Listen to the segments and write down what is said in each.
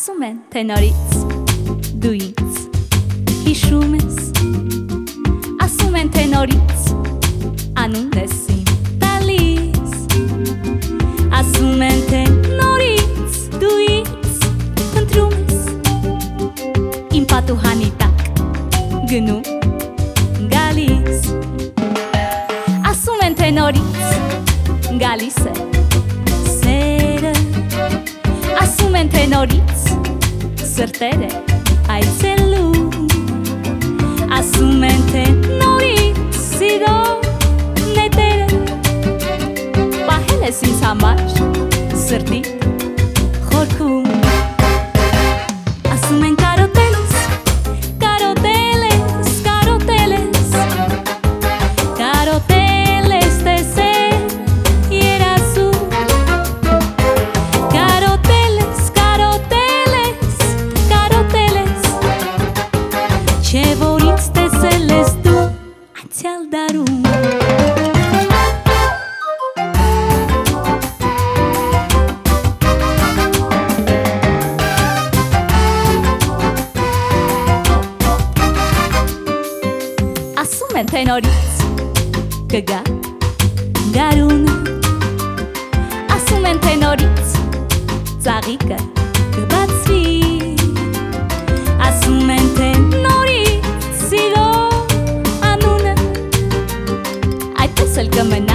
թե նորից դու ինձ հիշում ես ասում են թե նորից անուն ես իմ տալիս ասում են թե նորից դու ինձ ընտրում ես իմ պատուհանի տակ գնում գալիս ասում են թե նորից գալիս է ասում են թե նորից սրտերը այցելու ասում են թե նորից սիրո նետերը պահել ես ինձ համար սրտի դարում Ասում են թե նորից կգա գարունը Ասում են թե նորից ծաղիկը ಸಲ್ಕಮನ್ನ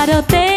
Կարոտել ես